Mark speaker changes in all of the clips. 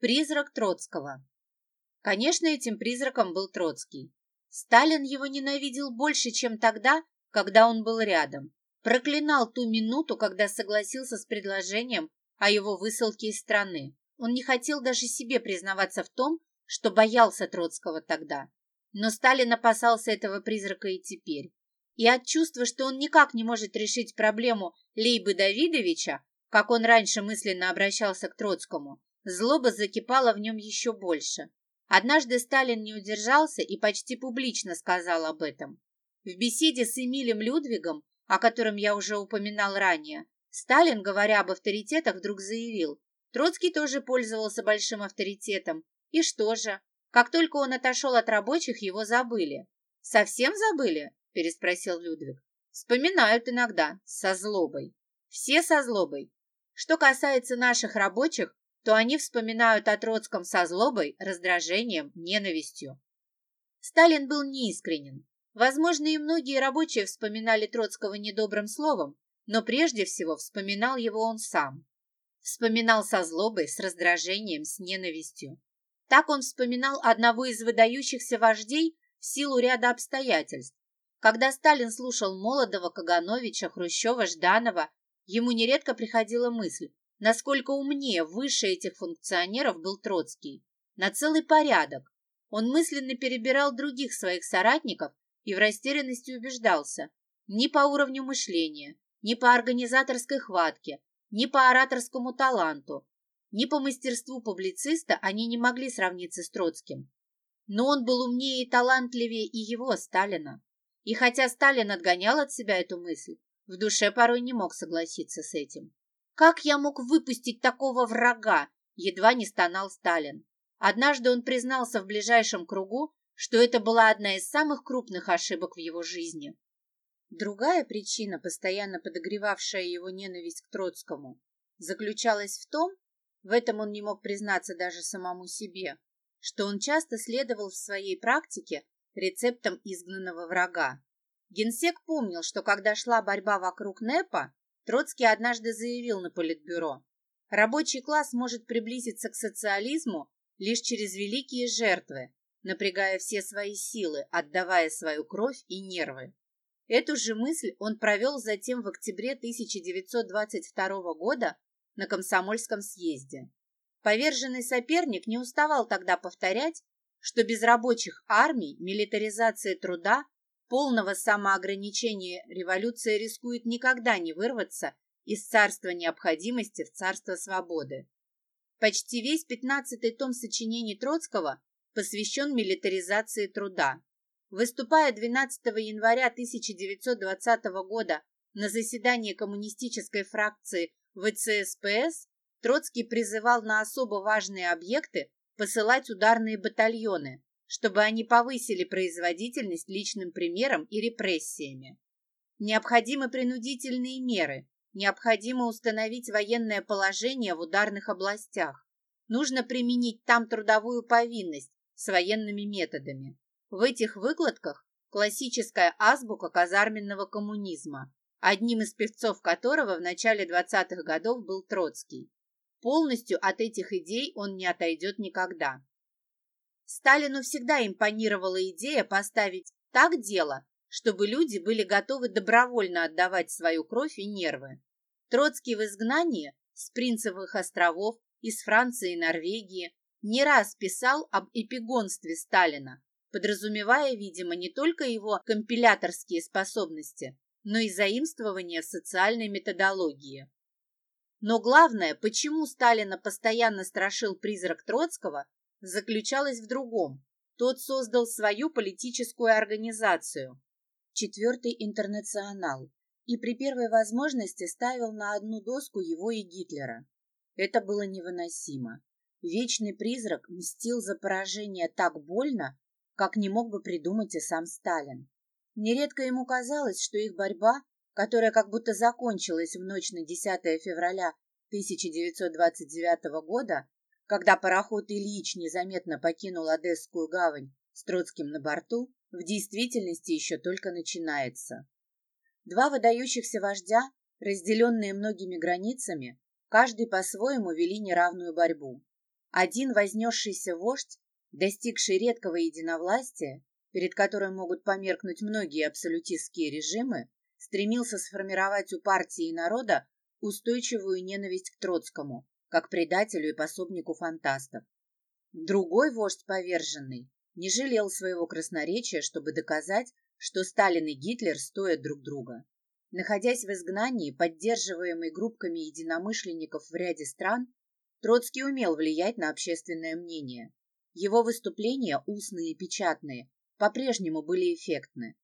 Speaker 1: Призрак Троцкого. Конечно, этим призраком был Троцкий. Сталин его ненавидел больше, чем тогда, когда он был рядом. Проклинал ту минуту, когда согласился с предложением о его высылке из страны. Он не хотел даже себе признаваться в том, что боялся Троцкого тогда. Но Сталин опасался этого призрака и теперь. И от чувства, что он никак не может решить проблему Лейбы Давидовича, как он раньше мысленно обращался к Троцкому, злоба закипала в нем еще больше. Однажды Сталин не удержался и почти публично сказал об этом. В беседе с Эмилем Людвигом, о котором я уже упоминал ранее, Сталин, говоря об авторитетах, вдруг заявил, Троцкий тоже пользовался большим авторитетом. И что же? Как только он отошел от рабочих, его забыли. «Совсем забыли?» – переспросил Людвиг. «Вспоминают иногда, со злобой. Все со злобой. Что касается наших рабочих, то они вспоминают о Троцком со злобой, раздражением, ненавистью. Сталин был неискренен. Возможно, и многие рабочие вспоминали Троцкого недобрым словом, но прежде всего вспоминал его он сам. Вспоминал со злобой, с раздражением, с ненавистью. Так он вспоминал одного из выдающихся вождей в силу ряда обстоятельств. Когда Сталин слушал Молодого, Кагановича, Хрущева, Жданова, ему нередко приходила мысль, насколько умнее, выше этих функционеров был Троцкий. На целый порядок. Он мысленно перебирал других своих соратников и в растерянности убеждался. Ни по уровню мышления, ни по организаторской хватке, ни по ораторскому таланту, ни по мастерству публициста они не могли сравниться с Троцким. Но он был умнее и талантливее и его, Сталина. И хотя Сталин отгонял от себя эту мысль, в душе порой не мог согласиться с этим. «Как я мог выпустить такого врага?» Едва не стонал Сталин. Однажды он признался в ближайшем кругу, что это была одна из самых крупных ошибок в его жизни. Другая причина, постоянно подогревавшая его ненависть к Троцкому, заключалась в том, в этом он не мог признаться даже самому себе, что он часто следовал в своей практике рецептам изгнанного врага. Генсек помнил, что когда шла борьба вокруг НЭПа, Троцкий однажды заявил на Политбюро, рабочий класс может приблизиться к социализму лишь через великие жертвы, напрягая все свои силы, отдавая свою кровь и нервы. Эту же мысль он провел затем в октябре 1922 года на Комсомольском съезде. Поверженный соперник не уставал тогда повторять, что без рабочих армий, милитаризации труда, полного самоограничения революция рискует никогда не вырваться из царства необходимости в царство свободы. Почти весь пятнадцатый том сочинений Троцкого посвящен милитаризации труда. Выступая 12 января 1920 года на заседании коммунистической фракции ВЦСПС, Троцкий призывал на особо важные объекты посылать ударные батальоны, чтобы они повысили производительность личным примером и репрессиями. Необходимы принудительные меры, необходимо установить военное положение в ударных областях. Нужно применить там трудовую повинность с военными методами. В этих выкладках классическая азбука казарменного коммунизма, одним из певцов которого в начале 20-х годов был Троцкий. Полностью от этих идей он не отойдет никогда. Сталину всегда импонировала идея поставить так дело, чтобы люди были готовы добровольно отдавать свою кровь и нервы. Троцкий в изгнании с Принцевых островов, из Франции и Норвегии не раз писал об эпигонстве Сталина, подразумевая, видимо, не только его компиляторские способности, но и заимствование социальной методологии. Но главное, почему Сталина постоянно страшил призрак Троцкого, заключалось в другом. Тот создал свою политическую организацию – Четвертый интернационал, и при первой возможности ставил на одну доску его и Гитлера. Это было невыносимо. Вечный призрак мстил за поражение так больно, как не мог бы придумать и сам Сталин. Нередко ему казалось, что их борьба, которая как будто закончилась в ночь на 10 февраля 1929 года, когда пароход Ильич незаметно покинул Одесскую гавань с Троцким на борту, в действительности еще только начинается. Два выдающихся вождя, разделенные многими границами, каждый по-своему вели неравную борьбу. Один вознесшийся вождь, достигший редкого единовластия, перед которым могут померкнуть многие абсолютистские режимы, стремился сформировать у партии и народа устойчивую ненависть к Троцкому, как предателю и пособнику фантастов. Другой вождь поверженный не жалел своего красноречия, чтобы доказать, что Сталин и Гитлер стоят друг друга. Находясь в изгнании, поддерживаемый группками единомышленников в ряде стран, Троцкий умел влиять на общественное мнение. Его выступления, устные и печатные, по-прежнему были эффектны.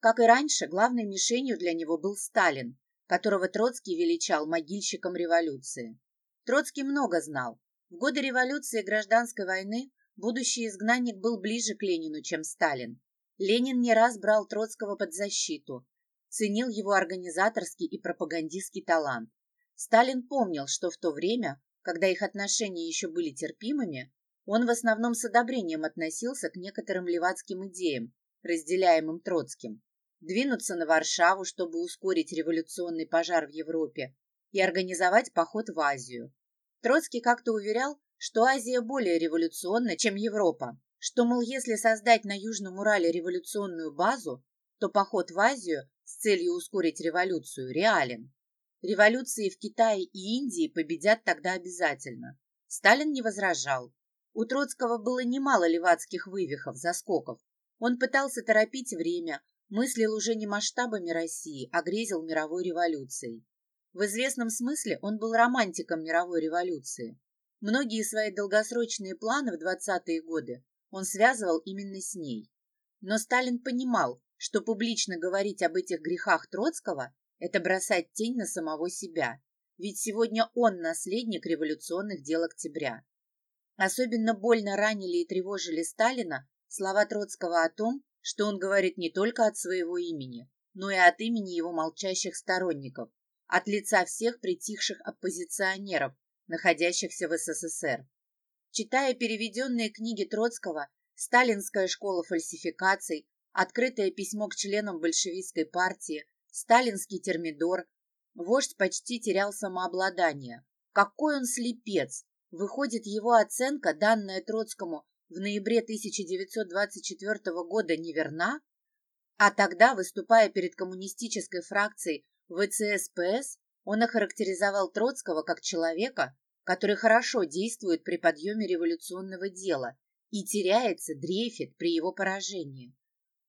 Speaker 1: Как и раньше, главной мишенью для него был Сталин, которого Троцкий величал могильщиком революции. Троцкий много знал. В годы революции и гражданской войны будущий изгнанник был ближе к Ленину, чем Сталин. Ленин не раз брал Троцкого под защиту, ценил его организаторский и пропагандистский талант. Сталин помнил, что в то время, когда их отношения еще были терпимыми, он в основном с одобрением относился к некоторым левацким идеям, разделяемым Троцким. Двинуться на Варшаву, чтобы ускорить революционный пожар в Европе, и организовать поход в Азию. Троцкий как-то уверял, что Азия более революционна, чем Европа, что, мол, если создать на Южном Урале революционную базу, то поход в Азию с целью ускорить революцию реален. Революции в Китае и Индии победят тогда обязательно. Сталин не возражал. У Троцкого было немало левацких вывихов, заскоков. Он пытался торопить время, мыслил уже не масштабами России, а грезил мировой революцией. В известном смысле он был романтиком мировой революции. Многие свои долгосрочные планы в 20-е годы он связывал именно с ней. Но Сталин понимал, что публично говорить об этих грехах Троцкого – это бросать тень на самого себя, ведь сегодня он наследник революционных дел октября. Особенно больно ранили и тревожили Сталина слова Троцкого о том, что он говорит не только от своего имени, но и от имени его молчащих сторонников, от лица всех притихших оппозиционеров, находящихся в СССР. Читая переведенные книги Троцкого «Сталинская школа фальсификаций», «Открытое письмо к членам большевистской партии», «Сталинский термидор», вождь почти терял самообладание. Какой он слепец! Выходит, его оценка, данная Троцкому в ноябре 1924 года, неверна? А тогда, выступая перед коммунистической фракцией ВЦСПС, он охарактеризовал Троцкого как человека, который хорошо действует при подъеме революционного дела и теряется, дрейфит при его поражении.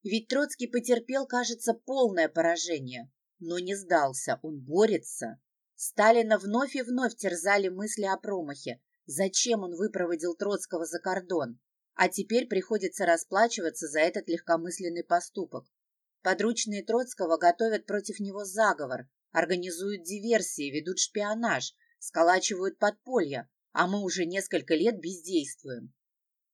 Speaker 1: Ведь Троцкий потерпел, кажется, полное поражение, но не сдался, он борется. Сталина вновь и вновь терзали мысли о промахе. Зачем он выпроводил Троцкого за кордон? А теперь приходится расплачиваться за этот легкомысленный поступок. Подручные Троцкого готовят против него заговор, организуют диверсии, ведут шпионаж, сколачивают подполья, а мы уже несколько лет бездействуем.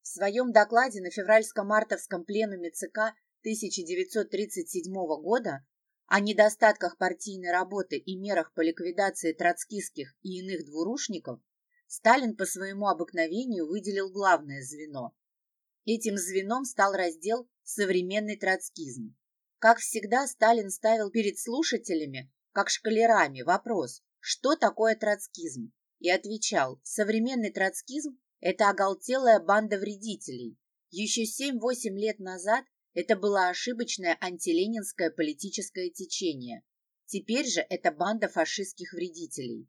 Speaker 1: В своем докладе на февральско-мартовском пленуме ЦК 1937 года о недостатках партийной работы и мерах по ликвидации троцкистских и иных двурушников Сталин по своему обыкновению выделил главное звено. Этим звеном стал раздел «Современный троцкизм». Как всегда, Сталин ставил перед слушателями как шкалерами, вопрос, что такое троцкизм, и отвечал, современный троцкизм – это оголтелая банда вредителей. Еще 7-8 лет назад это было ошибочное антиленинское политическое течение. Теперь же это банда фашистских вредителей.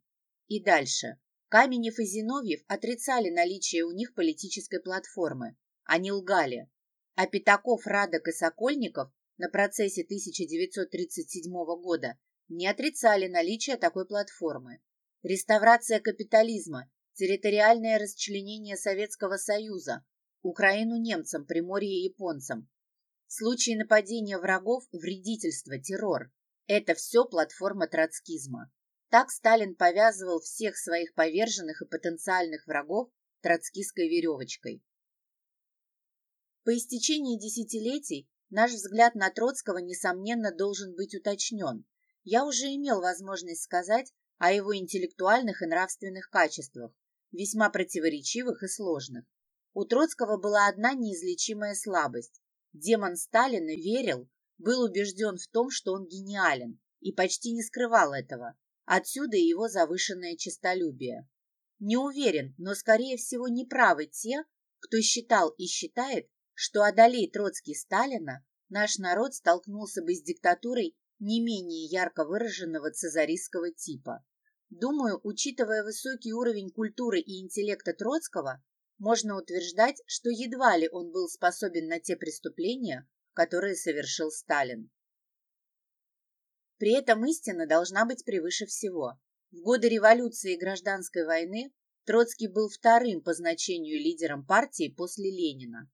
Speaker 1: И дальше. Каменев и Зиновьев отрицали наличие у них политической платформы. Они лгали. А Пятаков, Радок и Сокольников на процессе 1937 года не отрицали наличие такой платформы. Реставрация капитализма, территориальное расчленение Советского Союза, Украину немцам, Приморье японцам. Случаи нападения врагов, вредительство, террор – это все платформа троцкизма. Так Сталин повязывал всех своих поверженных и потенциальных врагов троцкистской веревочкой. По истечении десятилетий наш взгляд на Троцкого, несомненно, должен быть уточнен, я уже имел возможность сказать о его интеллектуальных и нравственных качествах, весьма противоречивых и сложных. У Троцкого была одна неизлечимая слабость. Демон Сталина верил, был убежден в том, что он гениален, и почти не скрывал этого. Отсюда и его завышенное честолюбие. Не уверен, но, скорее всего, неправы те, кто считал и считает, что одолей Троцкий Сталина, наш народ столкнулся бы с диктатурой не менее ярко выраженного цезаристского типа. Думаю, учитывая высокий уровень культуры и интеллекта Троцкого, можно утверждать, что едва ли он был способен на те преступления, которые совершил Сталин. При этом истина должна быть превыше всего. В годы революции и гражданской войны Троцкий был вторым по значению лидером партии после Ленина.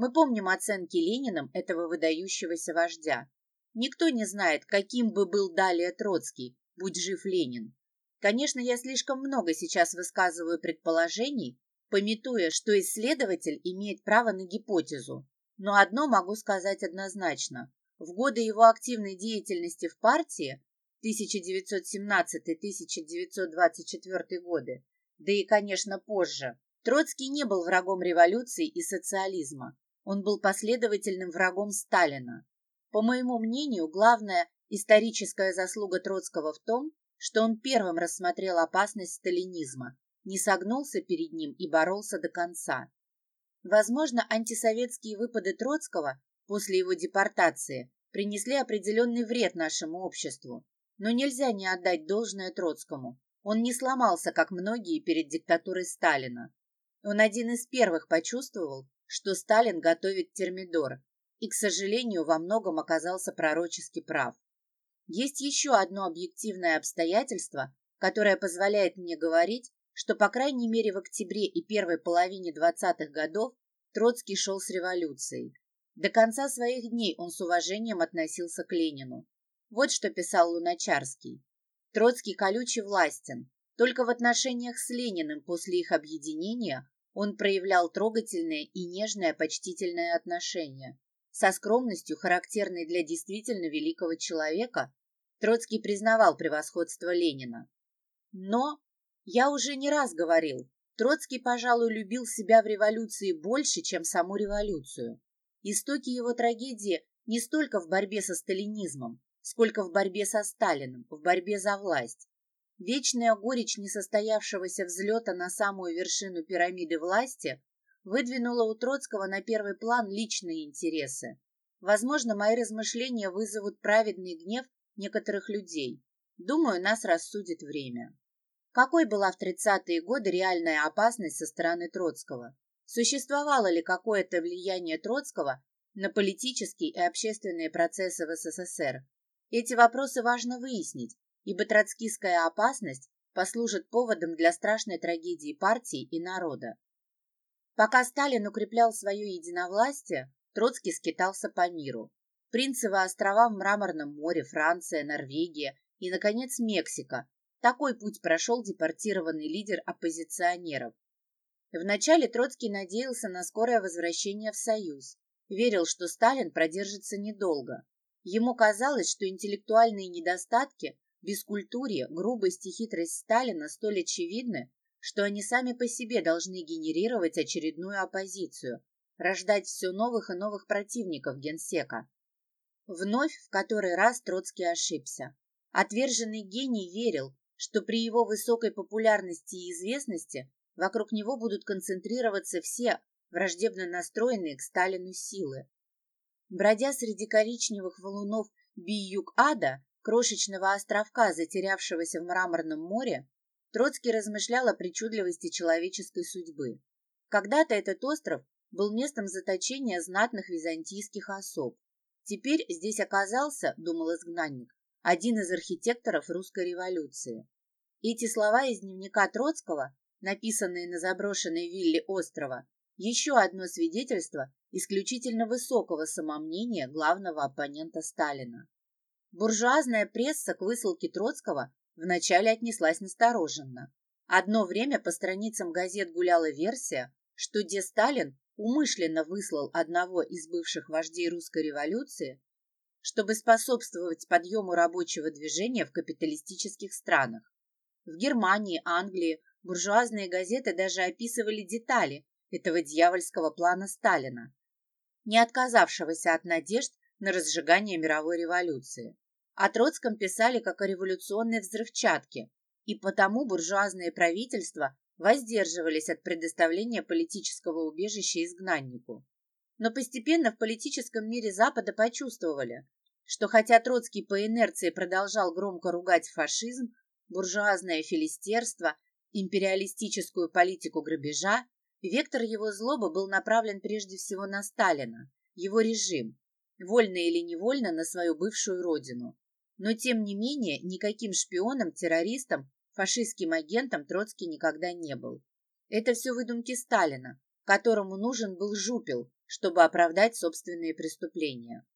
Speaker 1: Мы помним оценки Лениным этого выдающегося вождя. Никто не знает, каким бы был далее Троцкий, будь жив Ленин. Конечно, я слишком много сейчас высказываю предположений, пометуя, что исследователь имеет право на гипотезу. Но одно могу сказать однозначно. В годы его активной деятельности в партии 1917-1924 годы, да и, конечно, позже, Троцкий не был врагом революции и социализма. Он был последовательным врагом Сталина. По моему мнению, главная историческая заслуга Троцкого в том, что он первым рассмотрел опасность сталинизма, не согнулся перед ним и боролся до конца. Возможно, антисоветские выпады Троцкого после его депортации принесли определенный вред нашему обществу, но нельзя не отдать должное Троцкому. Он не сломался, как многие, перед диктатурой Сталина. Он один из первых почувствовал, что Сталин готовит термидор, и, к сожалению, во многом оказался пророчески прав. Есть еще одно объективное обстоятельство, которое позволяет мне говорить, что, по крайней мере, в октябре и первой половине 20-х годов Троцкий шел с революцией. До конца своих дней он с уважением относился к Ленину. Вот что писал Луначарский. Троцкий колючий властен. Только в отношениях с Лениным после их объединения он проявлял трогательное и нежное почтительное отношение. Со скромностью, характерной для действительно великого человека, Троцкий признавал превосходство Ленина. Но, я уже не раз говорил, Троцкий, пожалуй, любил себя в революции больше, чем саму революцию. Истоки его трагедии не столько в борьбе со сталинизмом, сколько в борьбе со Сталиным, в борьбе за власть. Вечная горечь несостоявшегося взлета на самую вершину пирамиды власти выдвинула у Троцкого на первый план личные интересы. Возможно, мои размышления вызовут праведный гнев некоторых людей. Думаю, нас рассудит время. Какой была в 30-е годы реальная опасность со стороны Троцкого? Существовало ли какое-то влияние Троцкого на политические и общественные процессы в СССР? Эти вопросы важно выяснить, ибо троцкистская опасность послужит поводом для страшной трагедии партии и народа. Пока Сталин укреплял свое единовластие, Троцкий скитался по миру. Принцевы острова в Мраморном море, Франция, Норвегия и, наконец, Мексика. Такой путь прошел депортированный лидер оппозиционеров. Вначале Троцкий надеялся на скорое возвращение в Союз. Верил, что Сталин продержится недолго. Ему казалось, что интеллектуальные недостатки, бескультурье, грубость и хитрость Сталина столь очевидны, что они сами по себе должны генерировать очередную оппозицию, рождать все новых и новых противников генсека. Вновь в который раз Троцкий ошибся. Отверженный гений верил, что при его высокой популярности и известности вокруг него будут концентрироваться все враждебно настроенные к Сталину силы. Бродя среди коричневых валунов Биюк-Ада, крошечного островка, затерявшегося в мраморном море, Троцкий размышлял о причудливости человеческой судьбы. Когда-то этот остров был местом заточения знатных византийских особ. Теперь здесь оказался, думал изгнанник, один из архитекторов русской революции. Эти слова из дневника Троцкого, написанные на заброшенной вилле острова, еще одно свидетельство исключительно высокого самомнения главного оппонента Сталина. Буржуазная пресса к высылке Троцкого вначале отнеслась настороженно. Одно время по страницам газет гуляла версия, что Де Сталин умышленно выслал одного из бывших вождей русской революции, чтобы способствовать подъему рабочего движения в капиталистических странах. В Германии, Англии буржуазные газеты даже описывали детали этого дьявольского плана Сталина, не отказавшегося от надежд на разжигание мировой революции. О Троцком писали как о революционной взрывчатке, и потому буржуазное правительство воздерживались от предоставления политического убежища изгнаннику. Но постепенно в политическом мире Запада почувствовали, что хотя Троцкий по инерции продолжал громко ругать фашизм, буржуазное филистерство, империалистическую политику грабежа, вектор его злобы был направлен прежде всего на Сталина, его режим, вольно или невольно на свою бывшую родину. Но, тем не менее, никаким шпионом, террористом, фашистским агентом Троцкий никогда не был. Это все выдумки Сталина, которому нужен был жупел, чтобы оправдать собственные преступления.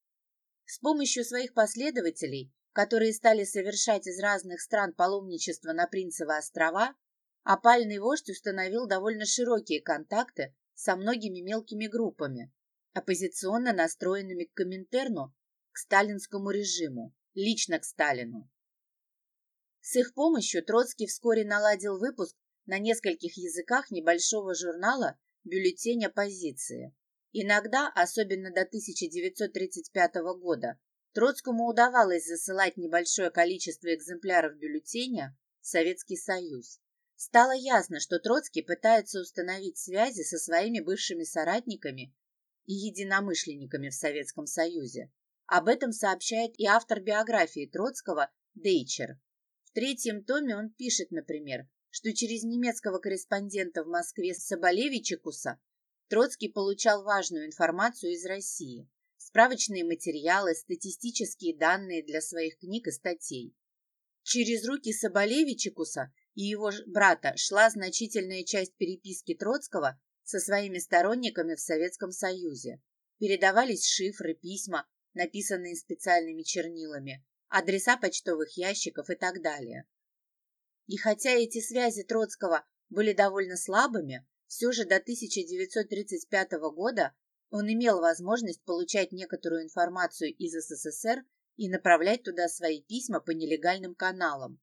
Speaker 1: С помощью своих последователей, которые стали совершать из разных стран паломничество на Принцевы острова, опальный вождь установил довольно широкие контакты со многими мелкими группами, оппозиционно настроенными к Коминтерну, к сталинскому режиму, лично к Сталину. С их помощью Троцкий вскоре наладил выпуск на нескольких языках небольшого журнала «Бюллетень оппозиции». Иногда, особенно до 1935 года, Троцкому удавалось засылать небольшое количество экземпляров бюллетеня в Советский Союз. Стало ясно, что Троцкий пытается установить связи со своими бывшими соратниками и единомышленниками в Советском Союзе. Об этом сообщает и автор биографии Троцкого Дейчер. В третьем томе он пишет, например, что через немецкого корреспондента в Москве Соболевичекуса Троцкий получал важную информацию из России, справочные материалы, статистические данные для своих книг и статей. Через руки Соболевичекуса и его брата шла значительная часть переписки Троцкого со своими сторонниками в Советском Союзе. Передавались шифры, письма, написанные специальными чернилами, адреса почтовых ящиков и так далее. И хотя эти связи Троцкого были довольно слабыми, все же до 1935 года он имел возможность получать некоторую информацию из СССР и направлять туда свои письма по нелегальным каналам.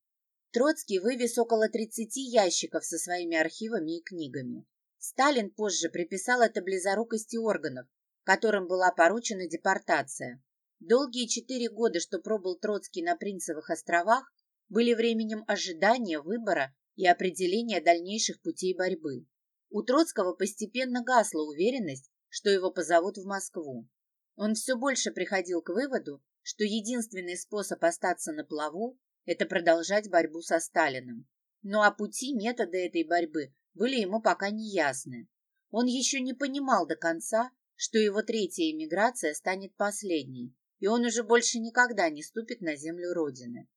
Speaker 1: Троцкий вывез около 30 ящиков со своими архивами и книгами. Сталин позже приписал это близорукости органов, которым была поручена депортация. Долгие четыре года, что пробыл Троцкий на Принцевых островах, были временем ожидания, выбора и определения дальнейших путей борьбы. У Троцкого постепенно гасла уверенность, что его позовут в Москву. Он все больше приходил к выводу, что единственный способ остаться на плаву – это продолжать борьбу со Сталиным. Но а пути, методы этой борьбы были ему пока не ясны. Он еще не понимал до конца, что его третья эмиграция станет последней, и он уже больше никогда не ступит на землю Родины.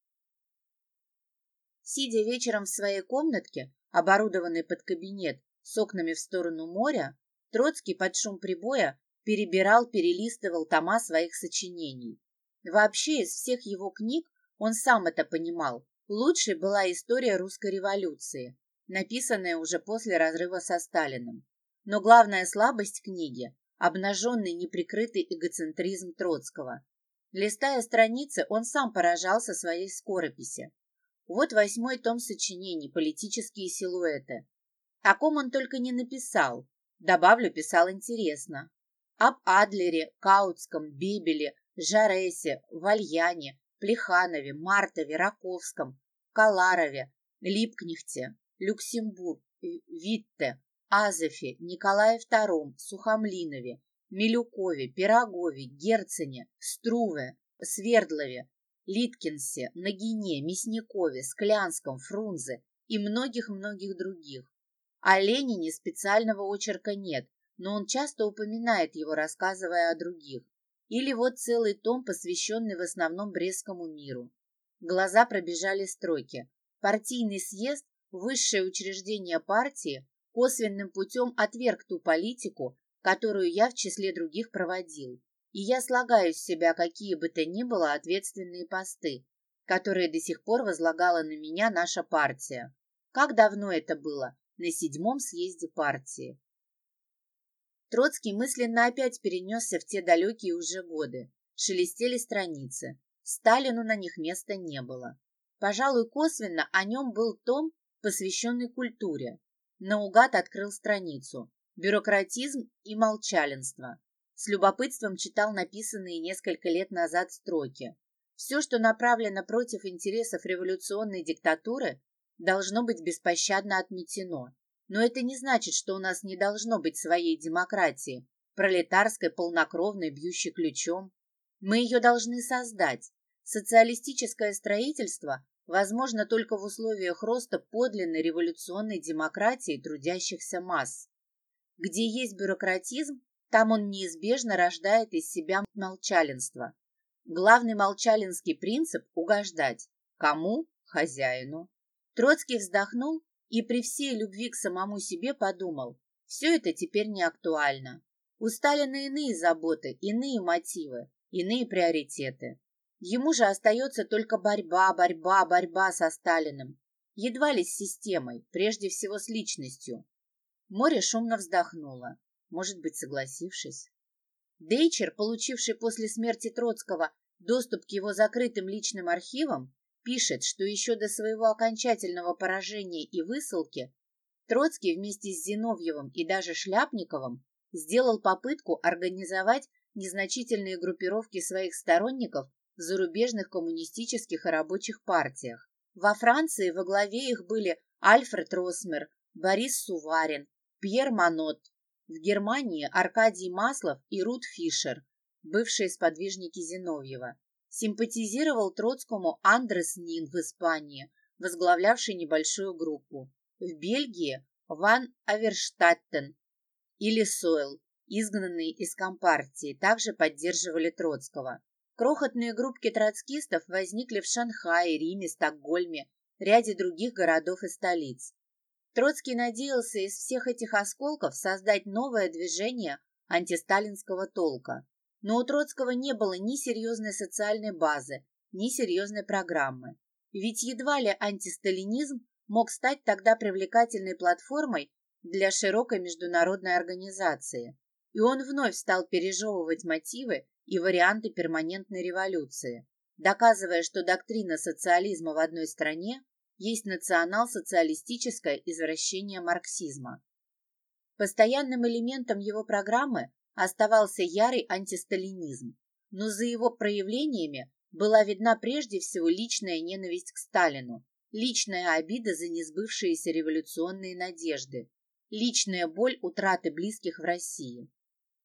Speaker 1: Сидя вечером в своей комнатке, оборудованной под кабинет с окнами в сторону моря, Троцкий под шум прибоя перебирал, перелистывал тома своих сочинений. Вообще, из всех его книг, он сам это понимал, лучшей была история русской революции, написанная уже после разрыва со Сталиным. Но главная слабость книги – обнаженный неприкрытый эгоцентризм Троцкого. Листая страницы, он сам поражался своей скорописи. Вот восьмой том сочинений «Политические силуэты». О ком он только не написал. Добавлю, писал интересно. Об Адлере, Каутском, Бибеле, Жаресе, Вальяне, Плеханове, Мартове, Раковском, Каларове, Липкнехте, Люксембург, Витте, Азефе, Николае II, Сухомлинове, Милюкове, Пирогове, Герцене, Струве, Свердлове, Литкинсе, Нагине, Мясникове, Склянском, Фрунзе и многих-многих других. О Ленине специального очерка нет, но он часто упоминает его, рассказывая о других. Или вот целый том, посвященный в основном Брестскому миру. Глаза пробежали строки. Партийный съезд высшее учреждение партии косвенным путем отверг ту политику, которую я в числе других проводил. И я слагаю с себя какие бы то ни было ответственные посты, которые до сих пор возлагала на меня наша партия. Как давно это было? На седьмом съезде партии. Троцкий мысленно опять перенесся в те далекие уже годы. Шелестели страницы. Сталину на них места не было. Пожалуй, косвенно о нем был том, посвященный культуре. Наугад открыл страницу. Бюрократизм и молчаленство. С любопытством читал написанные несколько лет назад строки. Все, что направлено против интересов революционной диктатуры, должно быть беспощадно отметено. Но это не значит, что у нас не должно быть своей демократии, пролетарской, полнокровной, бьющей ключом. Мы ее должны создать. Социалистическое строительство возможно только в условиях роста подлинной революционной демократии трудящихся масс. Где есть бюрократизм, там он неизбежно рождает из себя молчалинство. Главный молчалинский принцип – угождать. Кому? Хозяину. Троцкий вздохнул и при всей любви к самому себе подумал, все это теперь не актуально. У Сталина иные заботы, иные мотивы, иные приоритеты. Ему же остается только борьба, борьба, борьба со Сталиным. Едва ли с системой, прежде всего с личностью. Море шумно вздохнуло, может быть, согласившись. Дейчер, получивший после смерти Троцкого доступ к его закрытым личным архивам, пишет, что еще до своего окончательного поражения и высылки Троцкий вместе с Зиновьевым и даже Шляпниковым сделал попытку организовать незначительные группировки своих сторонников в зарубежных коммунистических и рабочих партиях. Во Франции во главе их были Альфред Росмер, Борис Суварин, Пьер Манот. В Германии Аркадий Маслов и Рут Фишер, бывшие сподвижники Зиновьева. Симпатизировал Троцкому Андрес Нин в Испании, возглавлявший небольшую группу. В Бельгии Ван Аверштаттен или Сойл, изгнанные из Компартии, также поддерживали Троцкого. Крохотные группки троцкистов возникли в Шанхае, Риме, Стокгольме, ряде других городов и столиц. Троцкий надеялся из всех этих осколков создать новое движение антисталинского толка. Но у Троцкого не было ни серьезной социальной базы, ни серьезной программы. Ведь едва ли антисталинизм мог стать тогда привлекательной платформой для широкой международной организации, и он вновь стал пережевывать мотивы и варианты перманентной революции, доказывая, что доктрина социализма в одной стране есть национал-социалистическое извращение марксизма. Постоянным элементом его программы оставался ярый антисталинизм, но за его проявлениями была видна прежде всего личная ненависть к Сталину, личная обида за несбывшиеся революционные надежды, личная боль утраты близких в России.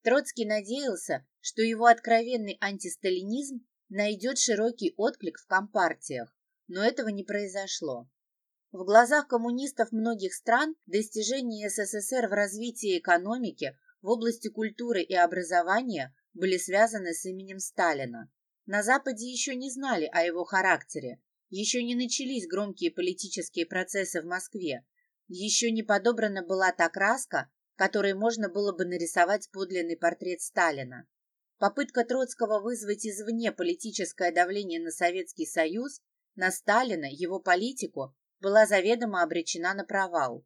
Speaker 1: Троцкий надеялся, что его откровенный антисталинизм найдет широкий отклик в компартиях, но этого не произошло. В глазах коммунистов многих стран достижения СССР в развитии экономики, в области культуры и образования были связаны с именем Сталина. На Западе еще не знали о его характере, еще не начались громкие политические процессы в Москве, еще не подобрана была та краска, которой можно было бы нарисовать подлинный портрет Сталина. Попытка Троцкого вызвать извне политическое давление на Советский Союз, на Сталина, его политику, была заведомо обречена на провал.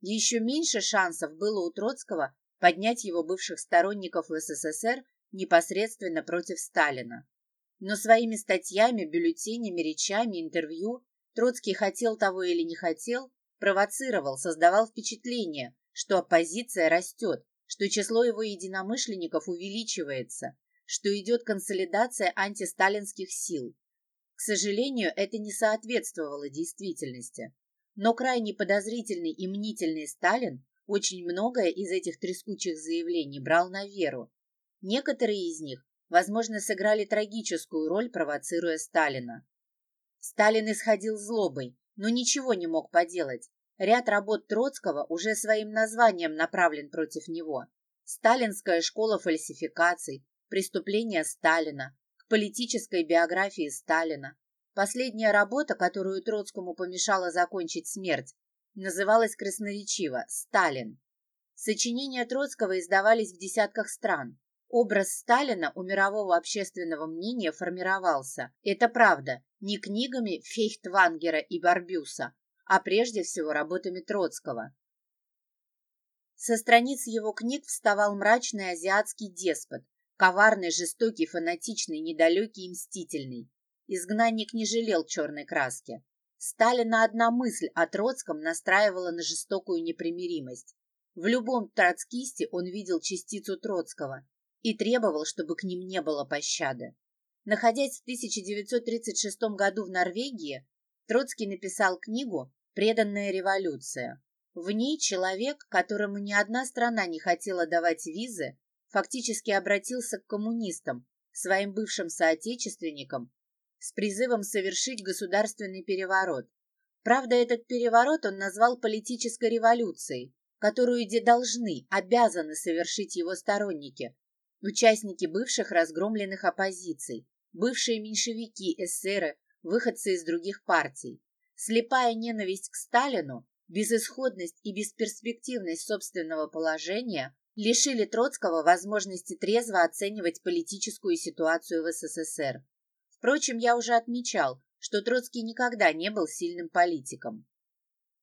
Speaker 1: Еще меньше шансов было у Троцкого поднять его бывших сторонников в СССР непосредственно против Сталина. Но своими статьями, бюллетенями, речами, интервью Троцкий хотел того или не хотел, провоцировал, создавал впечатление, что оппозиция растет, что число его единомышленников увеличивается, что идет консолидация антисталинских сил. К сожалению, это не соответствовало действительности. Но крайне подозрительный и мнительный Сталин очень многое из этих трескучих заявлений брал на веру. Некоторые из них, возможно, сыграли трагическую роль, провоцируя Сталина. Сталин исходил злобой, но ничего не мог поделать. Ряд работ Троцкого уже своим названием направлен против него. Сталинская школа фальсификаций, преступления Сталина, к политической биографии Сталина. Последняя работа, которую Троцкому помешала закончить смерть, называлась красноречиво «Сталин». Сочинения Троцкого издавались в десятках стран. Образ Сталина у мирового общественного мнения формировался. Это правда, не книгами Фейхтвангера и Барбюса, а прежде всего работами Троцкого. Со страниц его книг вставал мрачный азиатский деспот, коварный, жестокий, фанатичный, недалекий и мстительный. Изгнанник не жалел черной краски. Сталина одна мысль о Троцком настраивала на жестокую непримиримость. В любом троцкисте он видел частицу Троцкого и требовал, чтобы к ним не было пощады. Находясь в 1936 году в Норвегии, Троцкий написал книгу «Преданная революция». В ней человек, которому ни одна страна не хотела давать визы, фактически обратился к коммунистам, своим бывшим соотечественникам, с призывом совершить государственный переворот. Правда, этот переворот он назвал политической революцией, которую где должны, обязаны совершить его сторонники, участники бывших разгромленных оппозиций, бывшие меньшевики, эсеры, выходцы из других партий. Слепая ненависть к Сталину безысходность и бесперспективность собственного положения лишили Троцкого возможности трезво оценивать политическую ситуацию в СССР. Впрочем, я уже отмечал, что Троцкий никогда не был сильным политиком.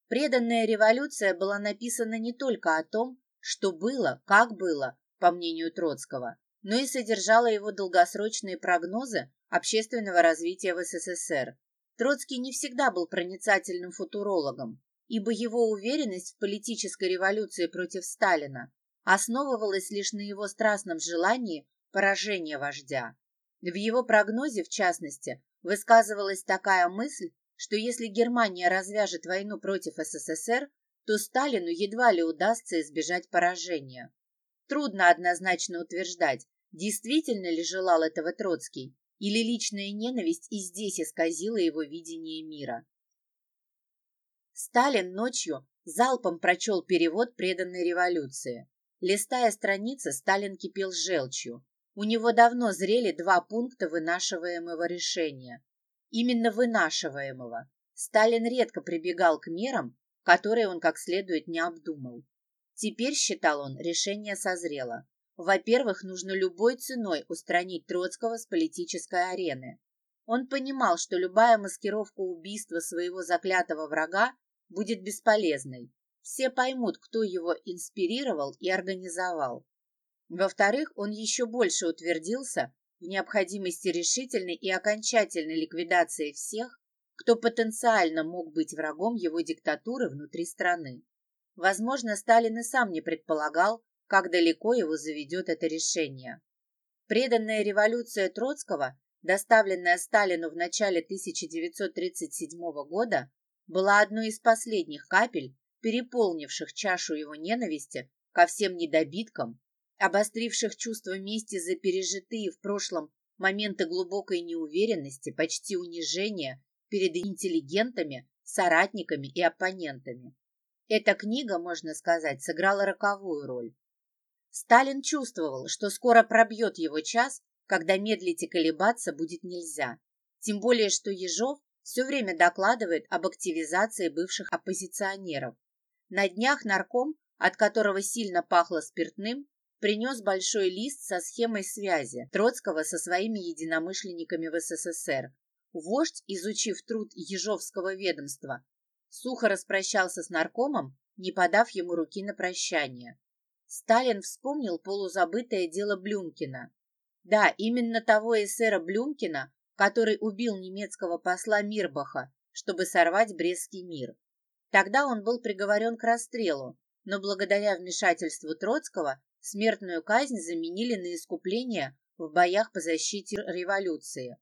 Speaker 1: Преданная революция была написана не только о том, что было, как было, по мнению Троцкого, но и содержала его долгосрочные прогнозы общественного развития в СССР. Троцкий не всегда был проницательным футурологом, ибо его уверенность в политической революции против Сталина основывалась лишь на его страстном желании поражения вождя. В его прогнозе, в частности, высказывалась такая мысль, что если Германия развяжет войну против СССР, то Сталину едва ли удастся избежать поражения. Трудно однозначно утверждать, действительно ли желал этого Троцкий, или личная ненависть и здесь исказила его видение мира. Сталин ночью залпом прочел перевод преданной революции. Листая страницы, Сталин кипел желчью. У него давно зрели два пункта вынашиваемого решения. Именно вынашиваемого. Сталин редко прибегал к мерам, которые он как следует не обдумал. Теперь, считал он, решение созрело. Во-первых, нужно любой ценой устранить Троцкого с политической арены. Он понимал, что любая маскировка убийства своего заклятого врага будет бесполезной. Все поймут, кто его инспирировал и организовал. Во-вторых, он еще больше утвердился в необходимости решительной и окончательной ликвидации всех, кто потенциально мог быть врагом его диктатуры внутри страны. Возможно, Сталин и сам не предполагал, как далеко его заведет это решение. Преданная революция Троцкого, доставленная Сталину в начале 1937 года, была одной из последних капель, переполнивших чашу его ненависти ко всем недобиткам, обостривших чувство мести за пережитые в прошлом моменты глубокой неуверенности, почти унижения перед интеллигентами, соратниками и оппонентами. Эта книга, можно сказать, сыграла роковую роль. Сталин чувствовал, что скоро пробьет его час, когда медлить и колебаться будет нельзя. Тем более, что Ежов все время докладывает об активизации бывших оппозиционеров. На днях нарком, от которого сильно пахло спиртным, принес большой лист со схемой связи Троцкого со своими единомышленниками в СССР. Вождь, изучив труд Ежовского ведомства, сухо распрощался с наркомом, не подав ему руки на прощание. Сталин вспомнил полузабытое дело Блюмкина. Да, именно того эсера Блюмкина, который убил немецкого посла Мирбаха, чтобы сорвать Брестский мир. Тогда он был приговорен к расстрелу, но благодаря вмешательству Троцкого смертную казнь заменили на искупление в боях по защите революции.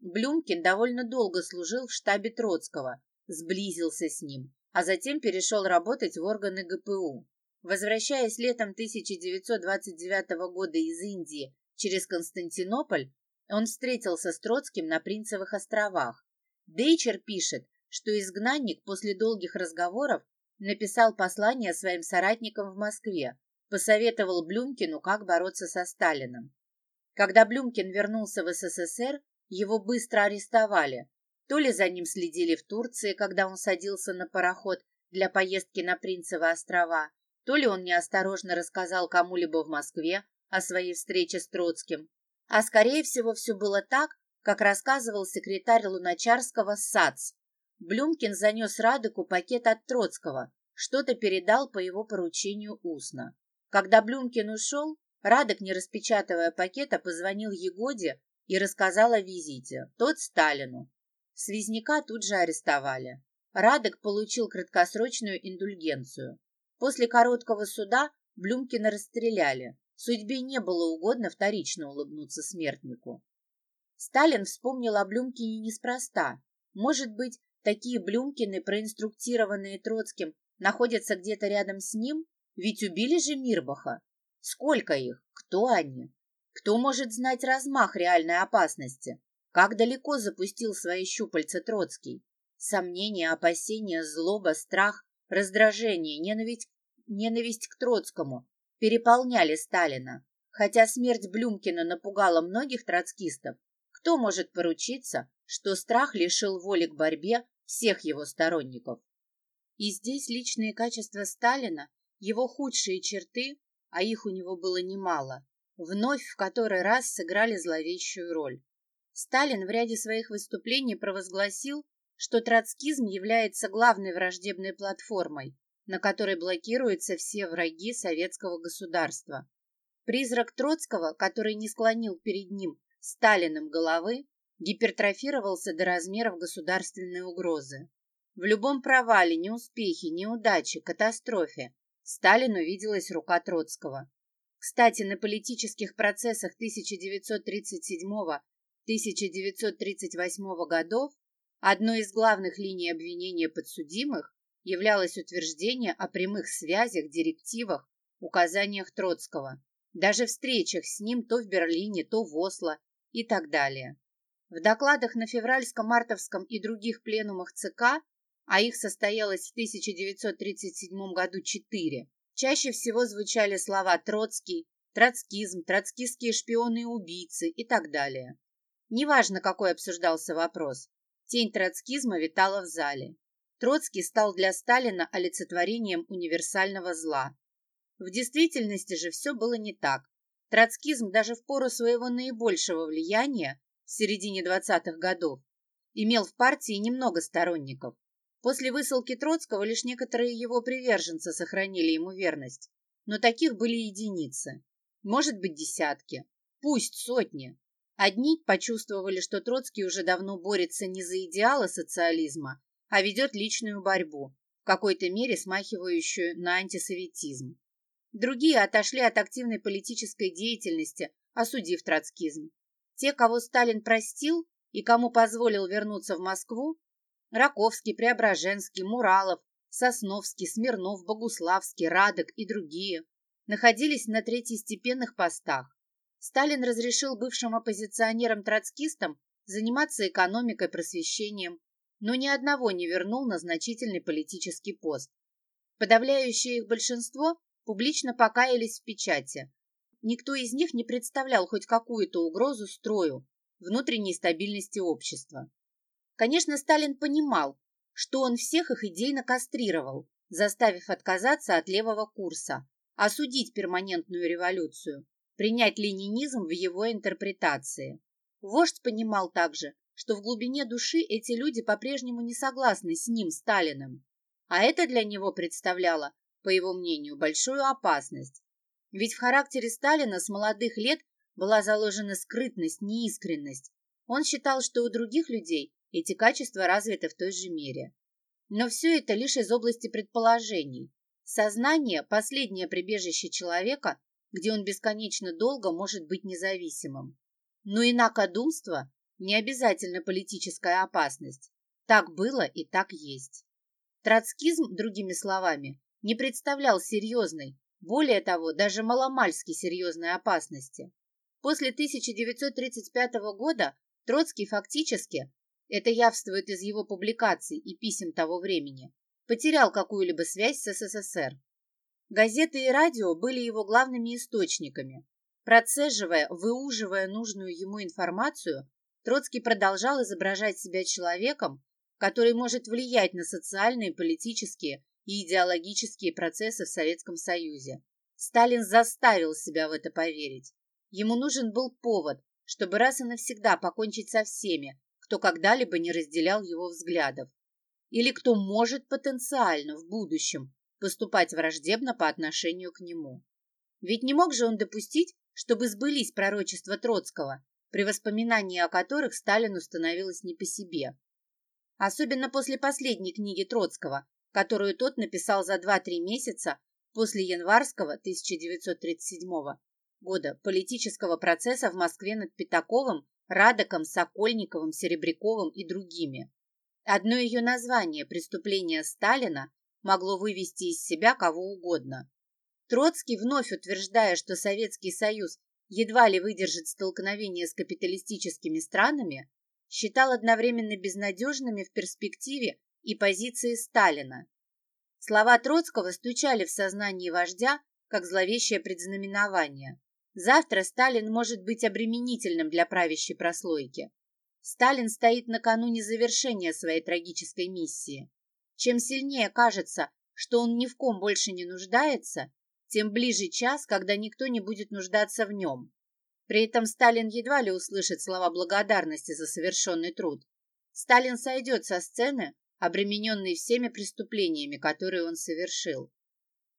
Speaker 1: Блюмкин довольно долго служил в штабе Троцкого, сблизился с ним, а затем перешел работать в органы ГПУ. Возвращаясь летом 1929 года из Индии через Константинополь, он встретился с Троцким на Принцевых островах. Дейчер пишет, что изгнанник после долгих разговоров написал послание своим соратникам в Москве, посоветовал Блюмкину, как бороться со Сталиным. Когда Блюмкин вернулся в СССР, его быстро арестовали. То ли за ним следили в Турции, когда он садился на пароход для поездки на Принцевы острова, то ли он неосторожно рассказал кому-либо в Москве о своей встрече с Троцким. А скорее всего все было так, как рассказывал секретарь Луначарского САЦ. Блюмкин занес Радыку пакет от Троцкого, что-то передал по его поручению устно. Когда Блюмкин ушел, Радок, не распечатывая пакета, позвонил Егоде и рассказал о визите. Тот Сталину. Связняка тут же арестовали. Радок получил краткосрочную индульгенцию. После короткого суда Блюмкина расстреляли. Судьбе не было угодно вторично улыбнуться смертнику. Сталин вспомнил о Блюмкине неспроста. Может быть, такие Блюмкины, проинструктированные Троцким находятся где-то рядом с ним? Ведь убили же Мирбаха. Сколько их? Кто они? Кто может знать размах реальной опасности? Как далеко запустил свои щупальца Троцкий? Сомнения, опасения, злоба, страх, раздражение, ненависть, ненависть к Троцкому переполняли Сталина. Хотя смерть Блюмкина напугала многих троцкистов, кто может поручиться, что страх лишил воли к борьбе всех его сторонников? И здесь личные качества Сталина, его худшие черты, а их у него было немало, вновь в который раз сыграли зловещую роль. Сталин в ряде своих выступлений провозгласил, что троцкизм является главной враждебной платформой, на которой блокируются все враги советского государства. Призрак Троцкого, который не склонил перед ним Сталиным головы, гипертрофировался до размеров государственной угрозы. В любом провале, неуспехе, неудаче, катастрофе Сталину виделась рука Троцкого. Кстати, на политических процессах 1937-1938 годов одной из главных линий обвинения подсудимых являлось утверждение о прямых связях, директивах, указаниях Троцкого, даже встречах с ним то в Берлине, то в Осло и так далее. В докладах на февральско-мартовском и других пленумах ЦК, а их состоялось в 1937 году четыре, чаще всего звучали слова «Троцкий», «Троцкизм», «Троцкистские шпионы и убийцы» и так далее. Неважно, какой обсуждался вопрос, тень троцкизма витала в зале. Троцкий стал для Сталина олицетворением универсального зла. В действительности же все было не так. Троцкизм даже в пору своего наибольшего влияния в середине 20-х годов имел в партии немного сторонников. После высылки Троцкого лишь некоторые его приверженцы сохранили ему верность, но таких были единицы, может быть десятки, пусть сотни. Одни почувствовали, что Троцкий уже давно борется не за идеалы социализма, а ведет личную борьбу, в какой-то мере смахивающую на антисоветизм. Другие отошли от активной политической деятельности, осудив троцкизм. Те, кого Сталин простил и кому позволил вернуться в Москву, Раковский, Преображенский, Муралов, Сосновский, Смирнов, Богуславский, Радок и другие, находились на третьестепенных постах. Сталин разрешил бывшим оппозиционерам-троцкистам заниматься экономикой, просвещением, но ни одного не вернул на значительный политический пост. Подавляющее их большинство публично покаялись в печати. Никто из них не представлял хоть какую-то угрозу строю, внутренней стабильности общества. Конечно, Сталин понимал, что он всех их идейно кастрировал, заставив отказаться от левого курса, осудить перманентную революцию, принять ленинизм в его интерпретации. Вождь понимал также, что в глубине души эти люди по-прежнему не согласны с ним, Сталиным, а это для него представляло, по его мнению, большую опасность. Ведь в характере Сталина с молодых лет была заложена скрытность, неискренность. Он считал, что у других людей эти качества развиты в той же мере. Но все это лишь из области предположений. Сознание – последнее прибежище человека, где он бесконечно долго может быть независимым. Но инакодумство не обязательно политическая опасность. Так было и так есть. Троцкизм, другими словами, не представлял серьезной, более того, даже маломальски серьезной опасности. После 1935 года Троцкий фактически, это явствует из его публикаций и писем того времени, потерял какую-либо связь с СССР. Газеты и радио были его главными источниками. Процеживая, выуживая нужную ему информацию, Троцкий продолжал изображать себя человеком, который может влиять на социальные, политические и идеологические процессы в Советском Союзе. Сталин заставил себя в это поверить. Ему нужен был повод, чтобы раз и навсегда покончить со всеми, кто когда-либо не разделял его взглядов. Или кто может потенциально в будущем поступать враждебно по отношению к нему. Ведь не мог же он допустить, чтобы сбылись пророчества Троцкого, при воспоминании о которых Сталину становилось не по себе. Особенно после последней книги Троцкого, которую тот написал за 2-3 месяца после январского 1937 года политического процесса в Москве над Пятаковым, Радоком, Сокольниковым, Серебряковым и другими. Одно ее название «Преступление Сталина» могло вывести из себя кого угодно. Троцкий, вновь утверждая, что Советский Союз едва ли выдержит столкновение с капиталистическими странами, считал одновременно безнадежными в перспективе и позиции Сталина. Слова Троцкого стучали в сознании вождя, как зловещее предзнаменование. Завтра Сталин может быть обременительным для правящей прослойки. Сталин стоит накануне завершения своей трагической миссии. Чем сильнее кажется, что он ни в ком больше не нуждается, тем ближе час, когда никто не будет нуждаться в нем. При этом Сталин едва ли услышит слова благодарности за совершенный труд. Сталин сойдет со сцены, обремененный всеми преступлениями, которые он совершил.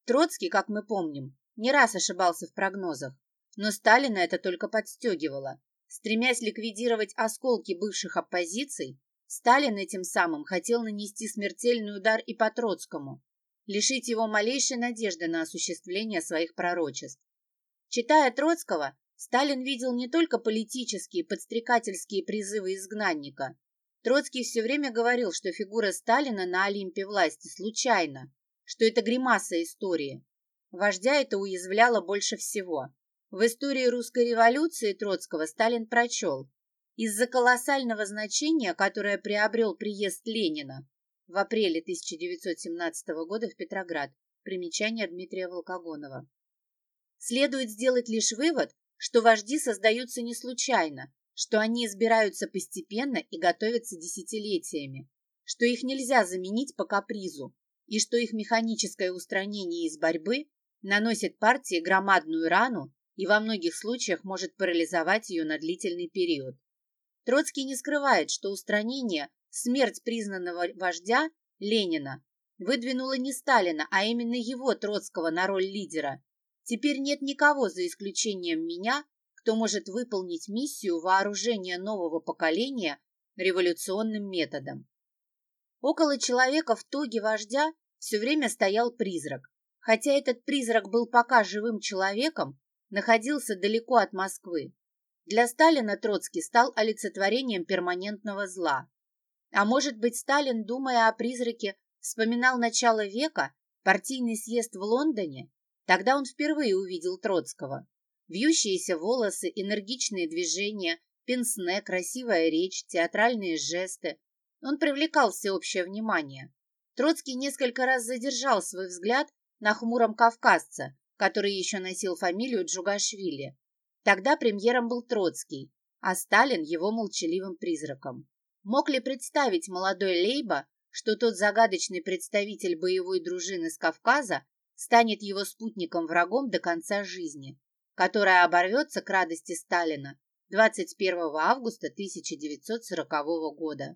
Speaker 1: Троцкий, как мы помним, не раз ошибался в прогнозах, но Сталина это только подстегивало. Стремясь ликвидировать осколки бывших оппозиций, Сталин этим самым хотел нанести смертельный удар и по Троцкому, лишить его малейшей надежды на осуществление своих пророчеств. Читая Троцкого, Сталин видел не только политические подстрекательские призывы изгнанника. Троцкий все время говорил, что фигура Сталина на Олимпе власти случайна, что это гримаса истории. Вождя это уязвляло больше всего. В истории русской революции Троцкого Сталин прочел из-за колоссального значения, которое приобрел приезд Ленина в апреле 1917 года в Петроград, примечание Дмитрия Волкогонова. Следует сделать лишь вывод, что вожди создаются не случайно, что они избираются постепенно и готовятся десятилетиями, что их нельзя заменить по капризу, и что их механическое устранение из борьбы наносит партии громадную рану и во многих случаях может парализовать ее на длительный период. Троцкий не скрывает, что устранение, смерть признанного вождя Ленина выдвинула не Сталина, а именно его, Троцкого, на роль лидера, Теперь нет никого, за исключением меня, кто может выполнить миссию вооружения нового поколения революционным методом. Около человека в тоге вождя все время стоял призрак. Хотя этот призрак был пока живым человеком, находился далеко от Москвы. Для Сталина Троцкий стал олицетворением перманентного зла. А может быть, Сталин, думая о призраке, вспоминал начало века, партийный съезд в Лондоне Тогда он впервые увидел Троцкого. Вьющиеся волосы, энергичные движения, пенсне, красивая речь, театральные жесты. Он привлекал всеобщее внимание. Троцкий несколько раз задержал свой взгляд на хмуром кавказца, который еще носил фамилию Джугашвили. Тогда премьером был Троцкий, а Сталин его молчаливым призраком. Мог ли представить молодой Лейба, что тот загадочный представитель боевой дружины с Кавказа станет его спутником-врагом до конца жизни, которая оборвется к радости Сталина 21 августа 1940 года.